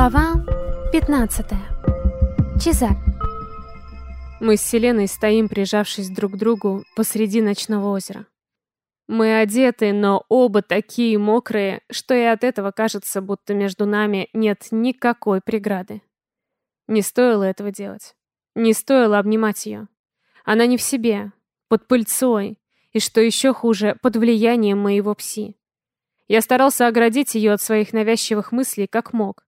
Глава 15. Чезар. Мы с Селеной стоим, прижавшись друг к другу посреди ночного озера. Мы одеты, но оба такие мокрые, что и от этого кажется, будто между нами нет никакой преграды. Не стоило этого делать. Не стоило обнимать ее. Она не в себе, под пыльцой, и, что еще хуже, под влиянием моего пси. Я старался оградить ее от своих навязчивых мыслей как мог.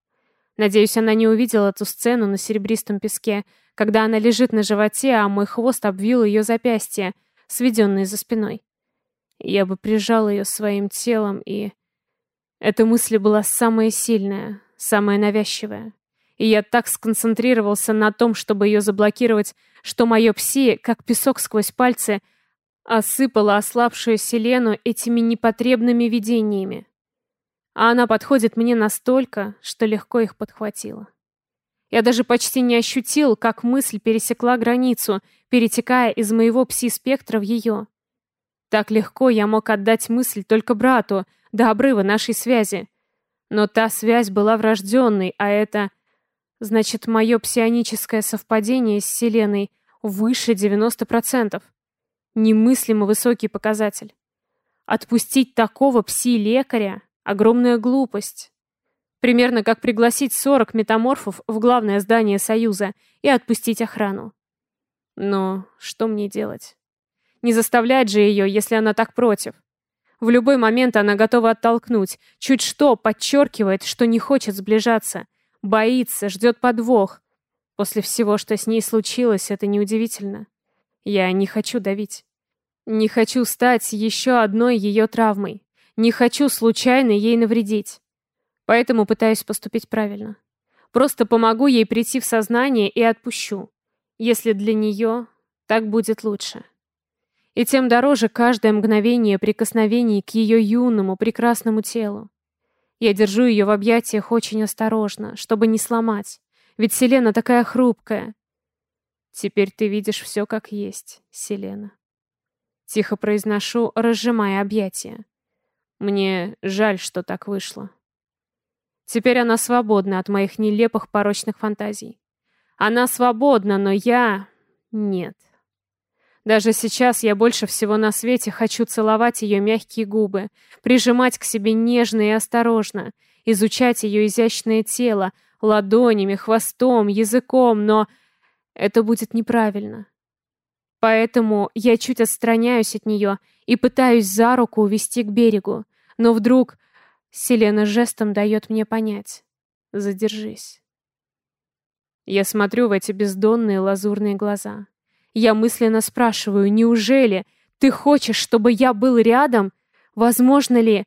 Надеюсь, она не увидела эту сцену на серебристом песке, когда она лежит на животе, а мой хвост обвил ее запястье, сведенное за спиной. Я бы прижал ее своим телом, и... Эта мысль была самая сильная, самая навязчивая. И я так сконцентрировался на том, чтобы ее заблокировать, что мое пси, как песок сквозь пальцы, осыпало ослабшую Селену этими непотребными видениями а она подходит мне настолько, что легко их подхватила. Я даже почти не ощутил, как мысль пересекла границу, перетекая из моего пси-спектра в ее. Так легко я мог отдать мысль только брату, до обрыва нашей связи. Но та связь была врожденной, а это... Значит, мое псионическое совпадение с Вселенной выше 90%. Немыслимо высокий показатель. Отпустить такого пси-лекаря Огромная глупость. Примерно как пригласить 40 метаморфов в главное здание Союза и отпустить охрану. Но что мне делать? Не заставлять же ее, если она так против. В любой момент она готова оттолкнуть. Чуть что подчеркивает, что не хочет сближаться. Боится, ждет подвох. После всего, что с ней случилось, это неудивительно. Я не хочу давить. Не хочу стать еще одной ее травмой. Не хочу случайно ей навредить. Поэтому пытаюсь поступить правильно. Просто помогу ей прийти в сознание и отпущу. Если для нее так будет лучше. И тем дороже каждое мгновение прикосновений к ее юному, прекрасному телу. Я держу ее в объятиях очень осторожно, чтобы не сломать. Ведь Селена такая хрупкая. Теперь ты видишь все как есть, Селена. Тихо произношу, разжимая объятия. Мне жаль, что так вышло. Теперь она свободна от моих нелепых порочных фантазий. Она свободна, но я... Нет. Даже сейчас я больше всего на свете хочу целовать ее мягкие губы, прижимать к себе нежно и осторожно, изучать ее изящное тело, ладонями, хвостом, языком, но это будет неправильно. Поэтому я чуть отстраняюсь от нее и пытаюсь за руку увести к берегу, но вдруг Селена жестом дает мне понять. Задержись. Я смотрю в эти бездонные лазурные глаза. Я мысленно спрашиваю, неужели ты хочешь, чтобы я был рядом? Возможно ли?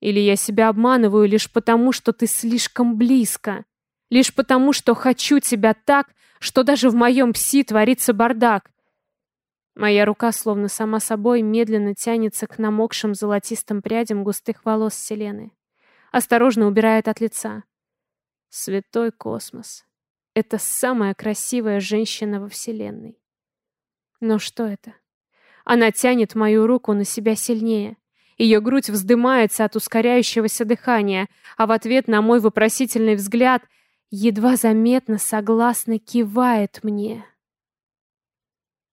Или я себя обманываю лишь потому, что ты слишком близко? Лишь потому, что хочу тебя так, что даже в моем пси творится бардак? Моя рука, словно сама собой, медленно тянется к намокшим золотистым прядям густых волос Селены. Осторожно убирает от лица. Святой космос. Это самая красивая женщина во Вселенной. Но что это? Она тянет мою руку на себя сильнее. Ее грудь вздымается от ускоряющегося дыхания, а в ответ на мой вопросительный взгляд едва заметно согласно кивает мне.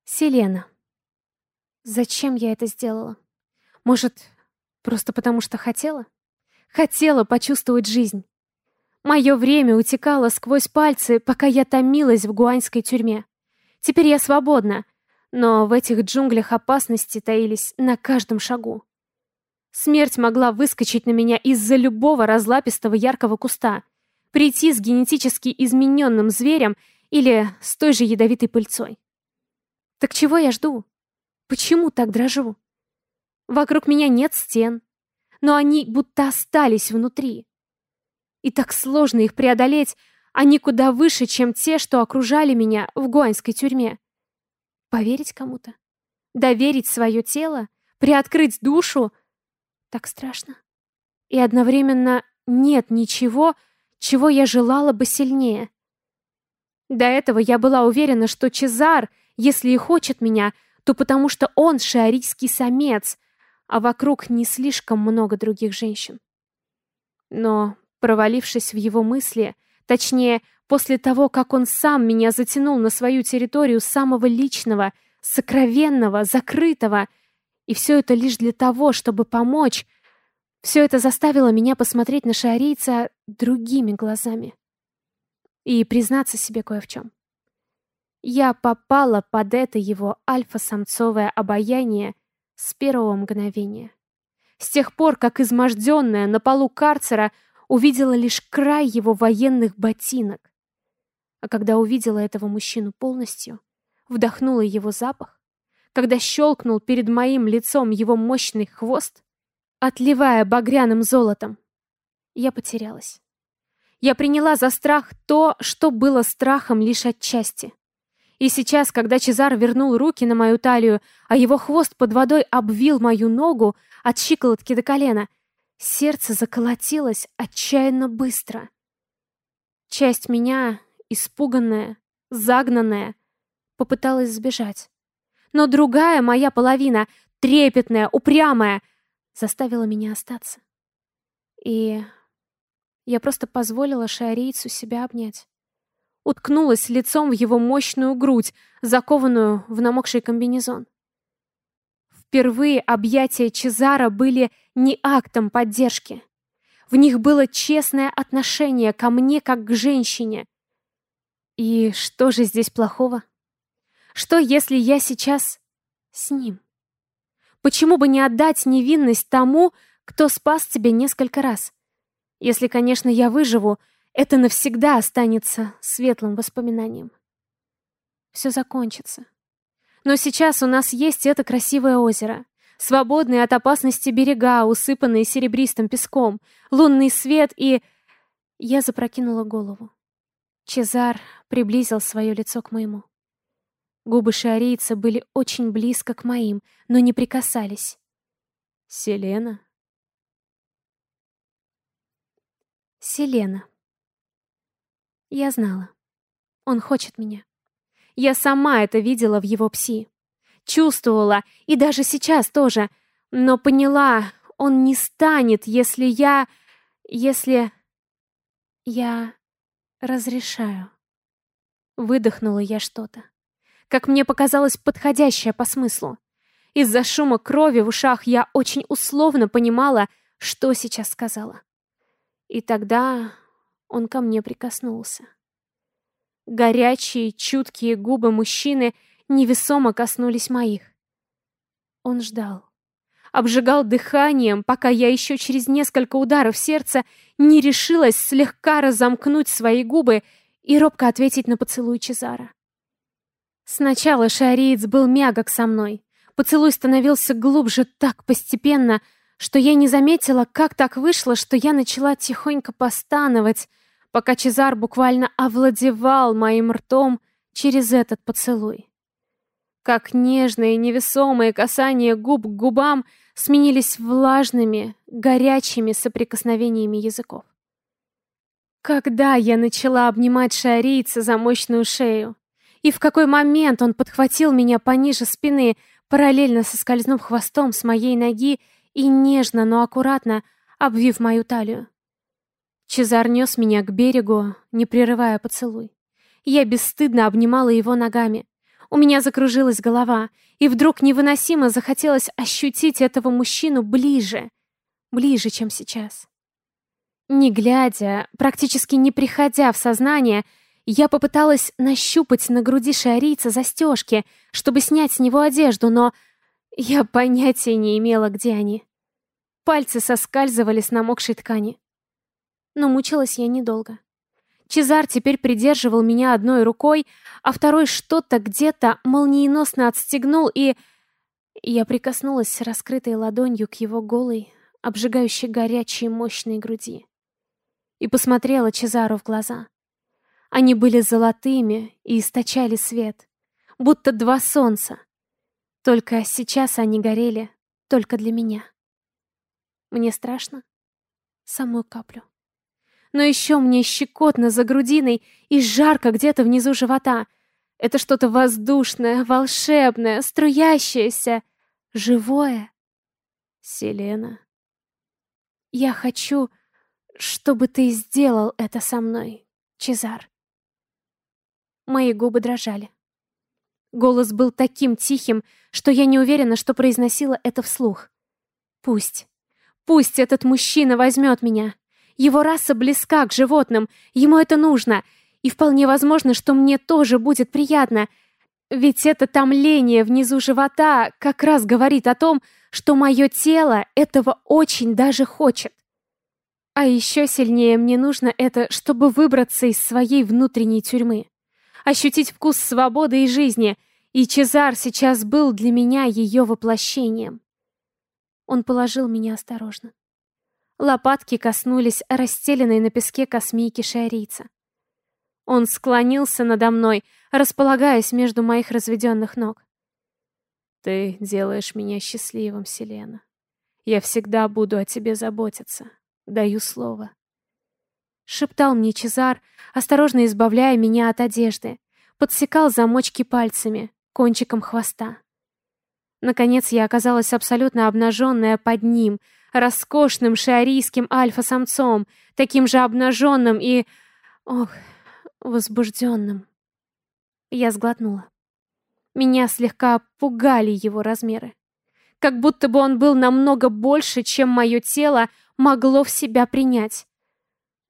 Селена. Зачем я это сделала? Может, просто потому что хотела? Хотела почувствовать жизнь. Мое время утекало сквозь пальцы, пока я томилась в гуаньской тюрьме. Теперь я свободна, но в этих джунглях опасности таились на каждом шагу. Смерть могла выскочить на меня из-за любого разлапистого яркого куста, прийти с генетически измененным зверем или с той же ядовитой пыльцой. Так чего я жду? Почему так дрожу? Вокруг меня нет стен, но они будто остались внутри. И так сложно их преодолеть, они куда выше, чем те, что окружали меня в гуаньской тюрьме. Поверить кому-то? Доверить свое тело? Приоткрыть душу? Так страшно. И одновременно нет ничего, чего я желала бы сильнее. До этого я была уверена, что Чезар, если и хочет меня, то потому что он шиарийский самец, а вокруг не слишком много других женщин. Но Провалившись в его мысли, точнее, после того, как он сам меня затянул на свою территорию самого личного, сокровенного, закрытого, и все это лишь для того, чтобы помочь, все это заставило меня посмотреть на шиарийца другими глазами. И признаться себе кое в чем. Я попала под это его альфа-самцовое обаяние с первого мгновения. С тех пор, как изможденная на полу карцера увидела лишь край его военных ботинок. А когда увидела этого мужчину полностью, вдохнула его запах, когда щелкнул перед моим лицом его мощный хвост, отливая багряным золотом, я потерялась. Я приняла за страх то, что было страхом лишь отчасти. И сейчас, когда Чезар вернул руки на мою талию, а его хвост под водой обвил мою ногу от щиколотки до колена, сердце заколотилось отчаянно быстро. Часть меня, испуганная, загнанная, попыталась сбежать. Но другая моя половина, трепетная, упрямая, заставила меня остаться. И я просто позволила шиарийцу себя обнять уткнулась лицом в его мощную грудь, закованную в намокший комбинезон. Впервые объятия Чезара были не актом поддержки. В них было честное отношение ко мне как к женщине. И что же здесь плохого? Что, если я сейчас с ним? Почему бы не отдать невинность тому, кто спас тебя несколько раз? Если, конечно, я выживу, это навсегда останется светлым воспоминанием. Все закончится. Но сейчас у нас есть это красивое озеро. Свободные от опасности берега, усыпанные серебристым песком, лунный свет и... Я запрокинула голову. Чезар приблизил свое лицо к моему. Губы шиарийца были очень близко к моим, но не прикасались. «Селена?» «Селена». Я знала. Он хочет меня. Я сама это видела в его пси. Чувствовала, и даже сейчас тоже. Но поняла, он не станет, если я... Если... Я разрешаю. Выдохнула я что-то. Как мне показалось, подходящее по смыслу. Из-за шума крови в ушах я очень условно понимала, что сейчас сказала. И тогда он ко мне прикоснулся. Горячие, чуткие губы мужчины невесомо коснулись моих. Он ждал. Обжигал дыханием, пока я еще через несколько ударов сердца не решилась слегка разомкнуть свои губы и робко ответить на поцелуй Чезара. Сначала шариец был мягок со мной. Поцелуй становился глубже так постепенно, что я не заметила, как так вышло, что я начала тихонько постановать, пока Чезар буквально овладевал моим ртом через этот поцелуй. Как нежные невесомые касания губ к губам сменились влажными, горячими соприкосновениями языков. Когда я начала обнимать шарийца за мощную шею, и в какой момент он подхватил меня пониже спины, параллельно соскользнув хвостом с моей ноги и нежно, но аккуратно обвив мою талию. Чезар нес меня к берегу, не прерывая поцелуй. Я бесстыдно обнимала его ногами. У меня закружилась голова, и вдруг невыносимо захотелось ощутить этого мужчину ближе, ближе, чем сейчас. Не глядя, практически не приходя в сознание, я попыталась нащупать на груди шиарийца застежки, чтобы снять с него одежду, но я понятия не имела, где они. Пальцы соскальзывали с намокшей ткани. Но мучилась я недолго. Чезар теперь придерживал меня одной рукой, а второй что-то где-то молниеносно отстегнул, и... Я прикоснулась раскрытой ладонью к его голой, обжигающей горячей мощной груди. И посмотрела Чезару в глаза. Они были золотыми и источали свет, будто два солнца. Только сейчас они горели только для меня. Мне страшно? Самую каплю но еще мне щекотно за грудиной и жарко где-то внизу живота. Это что-то воздушное, волшебное, струящееся, живое. Селена. Я хочу, чтобы ты сделал это со мной, Чезар. Мои губы дрожали. Голос был таким тихим, что я не уверена, что произносила это вслух. Пусть. Пусть этот мужчина возьмет меня. Его раса близка к животным, ему это нужно, и вполне возможно, что мне тоже будет приятно, ведь это томление внизу живота как раз говорит о том, что мое тело этого очень даже хочет. А еще сильнее мне нужно это, чтобы выбраться из своей внутренней тюрьмы. Ощутить вкус свободы и жизни, и Чезар сейчас был для меня ее воплощением. Он положил меня осторожно. Лопатки коснулись расстеленной на песке космийки шиарийца. Он склонился надо мной, располагаясь между моих разведенных ног. «Ты делаешь меня счастливым, Селена. Я всегда буду о тебе заботиться. Даю слово». Шептал мне Чезар, осторожно избавляя меня от одежды. Подсекал замочки пальцами, кончиком хвоста. Наконец я оказалась абсолютно обнаженная под ним, роскошным шиарийским альфа-самцом, таким же обнаженным и... Ох, возбужденным. Я сглотнула. Меня слегка пугали его размеры. Как будто бы он был намного больше, чем мое тело могло в себя принять.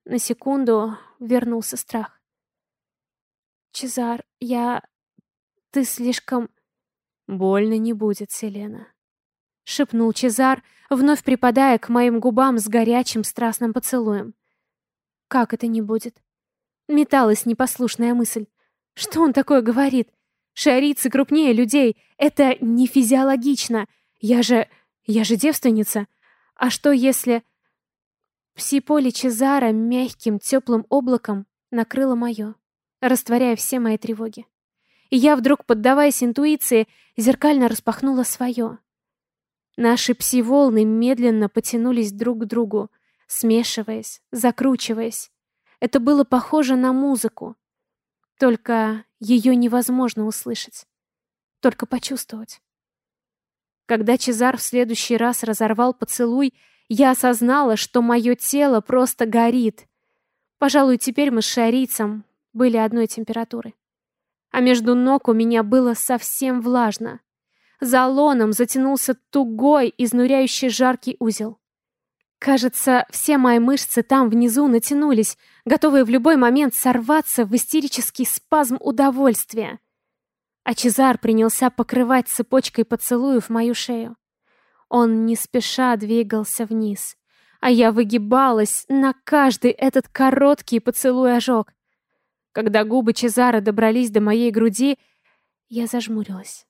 На секунду вернулся страх. «Чезар, я... Ты слишком...» «Больно не будет, Селена», — шепнул Чезар, вновь припадая к моим губам с горячим страстным поцелуем. «Как это не будет?» Металась непослушная мысль. «Что он такое говорит? Шарицы крупнее людей. Это не физиологично. Я же... я же девственница. А что если... Пси-поле Чезара мягким теплым облаком накрыло мое, растворяя все мои тревоги. И я вдруг, поддаваясь интуиции, зеркально распахнула свое. Наши пси-волны медленно потянулись друг к другу, смешиваясь, закручиваясь. Это было похоже на музыку. Только ее невозможно услышать. Только почувствовать. Когда Чезар в следующий раз разорвал поцелуй, я осознала, что мое тело просто горит. Пожалуй, теперь мы с шарицем были одной температуры. А между ног у меня было совсем влажно. За лоном затянулся тугой, изнуряющий жаркий узел. Кажется, все мои мышцы там внизу натянулись, готовые в любой момент сорваться в истерический спазм удовольствия. А Чезар принялся покрывать цепочкой поцелуев мою шею. Он не спеша двигался вниз, а я выгибалась на каждый этот короткий поцелуй-ожог. Когда губы Чезара добрались до моей груди, я зажмурилась.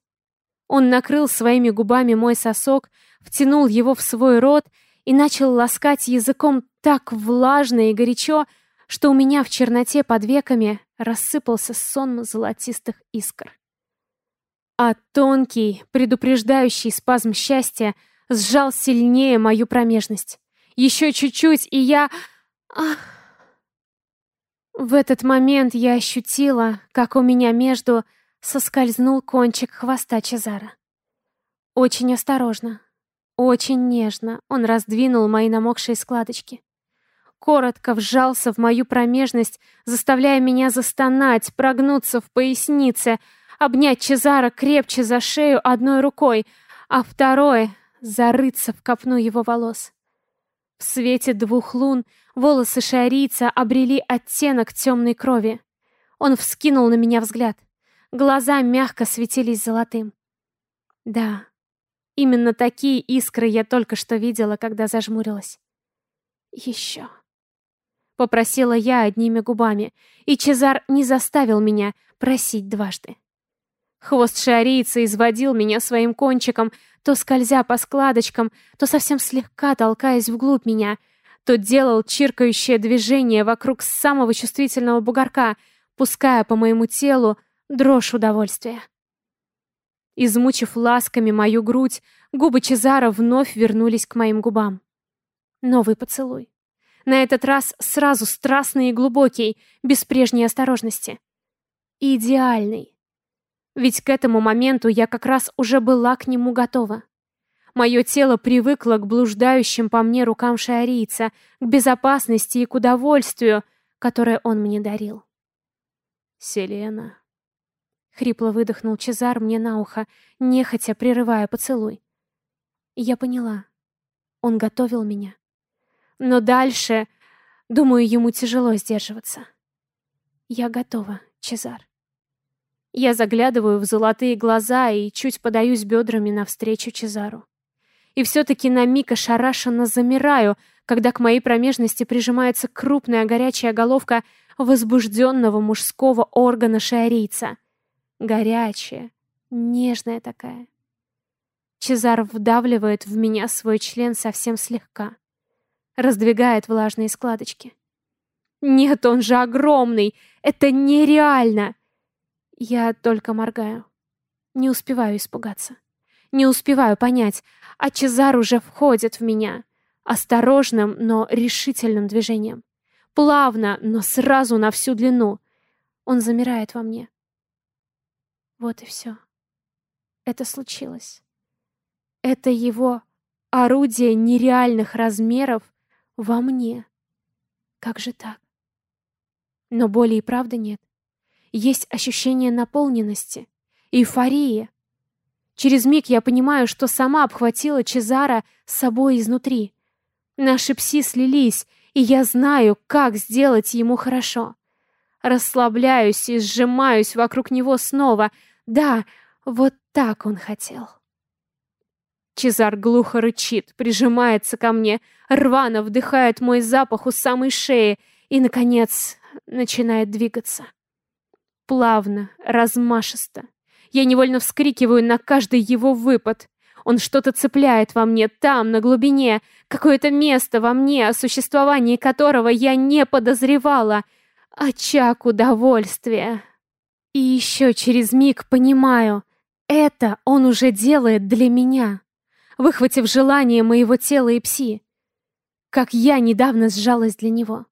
Он накрыл своими губами мой сосок, втянул его в свой рот и начал ласкать языком так влажно и горячо, что у меня в черноте под веками рассыпался сон золотистых искр. А тонкий, предупреждающий спазм счастья сжал сильнее мою промежность. Еще чуть-чуть, и я... Ах... В этот момент я ощутила, как у меня между соскользнул кончик хвоста Чезара. Очень осторожно, очень нежно он раздвинул мои намокшие складочки. Коротко вжался в мою промежность, заставляя меня застонать, прогнуться в пояснице, обнять Чезара крепче за шею одной рукой, а второй — зарыться в копну его волос. В свете двух лун волосы шиарийца обрели оттенок темной крови. Он вскинул на меня взгляд. Глаза мягко светились золотым. Да, Именно такие искры я только что видела, когда зажмурилась. Еще. Попросила я одними губами, и Чезар не заставил меня просить дважды. Хвост шиарийца изводил меня своим кончиком, то скользя по складочкам, то совсем слегка толкаясь вглубь меня, то делал чиркающее движение вокруг самого чувствительного бугорка, пуская по моему телу дрожь удовольствия. Измучив ласками мою грудь, губы Чезара вновь вернулись к моим губам. Новый поцелуй. На этот раз сразу страстный и глубокий, без прежней осторожности. Идеальный. Ведь к этому моменту я как раз уже была к нему готова. Мое тело привыкло к блуждающим по мне рукам шиарийца, к безопасности и к удовольствию, которое он мне дарил. «Селена», — хрипло выдохнул Чезар мне на ухо, нехотя прерывая поцелуй. Я поняла. Он готовил меня. Но дальше, думаю, ему тяжело сдерживаться. Я готова, Чезар. Я заглядываю в золотые глаза и чуть подаюсь бедрами навстречу Чезару. И все-таки на миг ошарашенно замираю, когда к моей промежности прижимается крупная горячая головка возбужденного мужского органа шиарийца. Горячая, нежная такая. Чезар вдавливает в меня свой член совсем слегка. Раздвигает влажные складочки. Нет, он же огромный! Это нереально! Я только моргаю. Не успеваю испугаться. Не успеваю понять, а Чезар уже входит в меня. Осторожным, но решительным движением. Плавно, но сразу на всю длину. Он замирает во мне. Вот и все. Это случилось. Это его орудие нереальных размеров во мне. Как же так? Но боли и правда нет. Есть ощущение наполненности, эйфории. Через миг я понимаю, что сама обхватила Чезара с собой изнутри. Наши пси слились, и я знаю, как сделать ему хорошо. Расслабляюсь и сжимаюсь вокруг него снова. Да, вот так он хотел. Чезар глухо рычит, прижимается ко мне, рвано вдыхает мой запах у самой шеи и, наконец, начинает двигаться. Плавно, размашисто. Я невольно вскрикиваю на каждый его выпад. Он что-то цепляет во мне там, на глубине, какое-то место во мне, о существовании которого я не подозревала. Очаг удовольствия. И еще через миг понимаю, это он уже делает для меня, выхватив желание моего тела и пси. Как я недавно сжалась для него.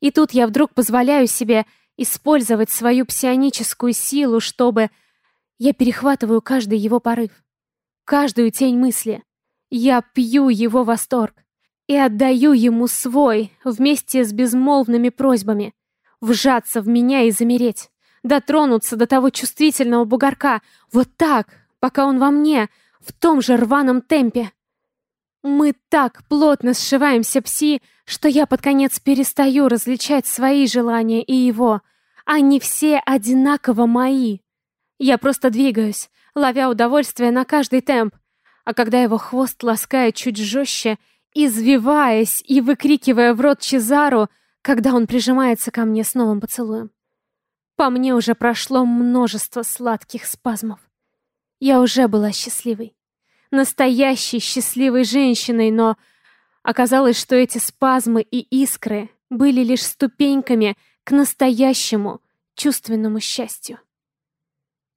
И тут я вдруг позволяю себе использовать свою псионическую силу, чтобы... Я перехватываю каждый его порыв, каждую тень мысли. Я пью его восторг и отдаю ему свой вместе с безмолвными просьбами вжаться в меня и замереть, дотронуться до того чувствительного бугорка, вот так, пока он во мне, в том же рваном темпе. Мы так плотно сшиваемся пси, что я под конец перестаю различать свои желания и его. Они все одинаково мои. Я просто двигаюсь, ловя удовольствие на каждый темп. А когда его хвост ласкает чуть жестче, извиваясь и выкрикивая в рот Чезару, когда он прижимается ко мне с новым поцелуем. По мне уже прошло множество сладких спазмов. Я уже была счастливой настоящей счастливой женщиной, но оказалось, что эти спазмы и искры были лишь ступеньками к настоящему чувственному счастью.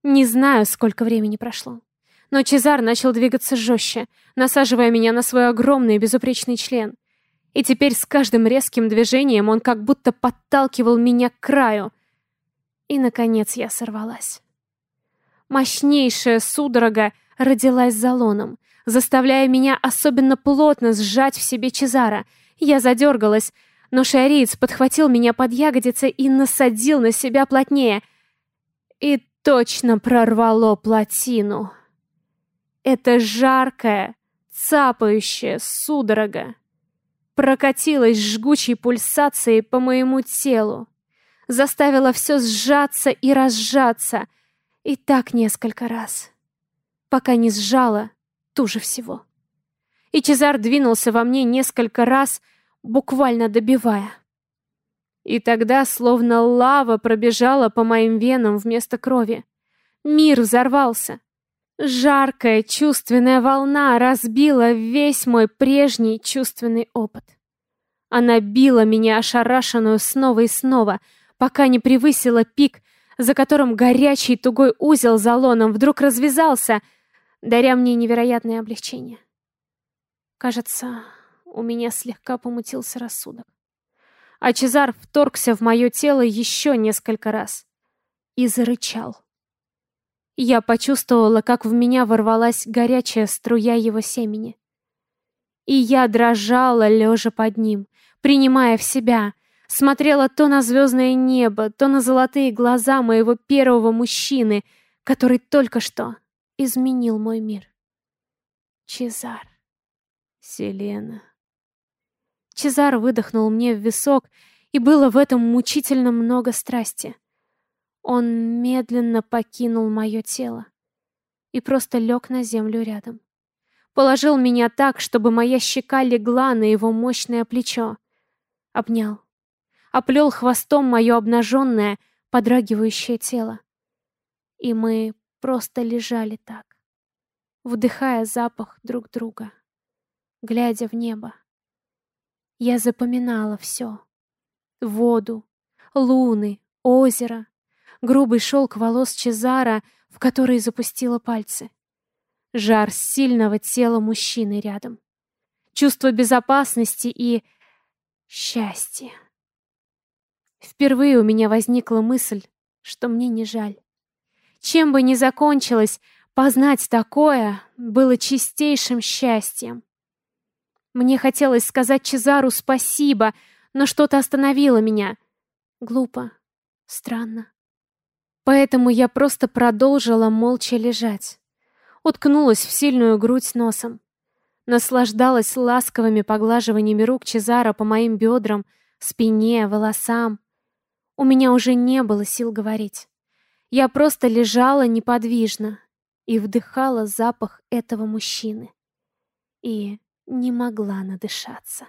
Не знаю, сколько времени прошло, но Чезар начал двигаться жестче, насаживая меня на свой огромный безупречный член. И теперь с каждым резким движением он как будто подталкивал меня к краю. И, наконец, я сорвалась. Мощнейшая судорога родилась за лоном, заставляя меня особенно плотно сжать в себе Чезара. Я задергалась, но шариц подхватил меня под ягодицы и насадил на себя плотнее. И точно прорвало плотину. Это жаркая, цапающая судорога прокатилась жгучей пульсацией по моему телу, заставила все сжаться и разжаться, и так несколько раз пока не сжала туже всего. И Чезар двинулся во мне несколько раз, буквально добивая. И тогда словно лава пробежала по моим венам вместо крови. Мир взорвался. Жаркая чувственная волна разбила весь мой прежний чувственный опыт. Она била меня ошарашенную снова и снова, пока не превысила пик, за которым горячий тугой узел за лоном вдруг развязался — даря мне невероятное облегчение. Кажется, у меня слегка помутился рассудок. А Чезар вторгся в мое тело еще несколько раз и зарычал. Я почувствовала, как в меня ворвалась горячая струя его семени. И я дрожала, лежа под ним, принимая в себя, смотрела то на звездное небо, то на золотые глаза моего первого мужчины, который только что изменил мой мир. Чезар. Селена. Чезар выдохнул мне в висок, и было в этом мучительно много страсти. Он медленно покинул мое тело и просто лег на землю рядом. Положил меня так, чтобы моя щека легла на его мощное плечо. Обнял. Оплел хвостом мое обнаженное, подрагивающее тело. И мы просто лежали так, вдыхая запах друг друга, глядя в небо. Я запоминала все. Воду, луны, озеро, грубый шелк волос Чезара, в который запустила пальцы. Жар сильного тела мужчины рядом. Чувство безопасности и счастья. Впервые у меня возникла мысль, что мне не жаль. Чем бы ни закончилось, познать такое было чистейшим счастьем. Мне хотелось сказать Чезару спасибо, но что-то остановило меня. Глупо, странно. Поэтому я просто продолжила молча лежать. Уткнулась в сильную грудь носом. Наслаждалась ласковыми поглаживаниями рук Чезара по моим бедрам, спине, волосам. У меня уже не было сил говорить. Я просто лежала неподвижно и вдыхала запах этого мужчины. И не могла надышаться.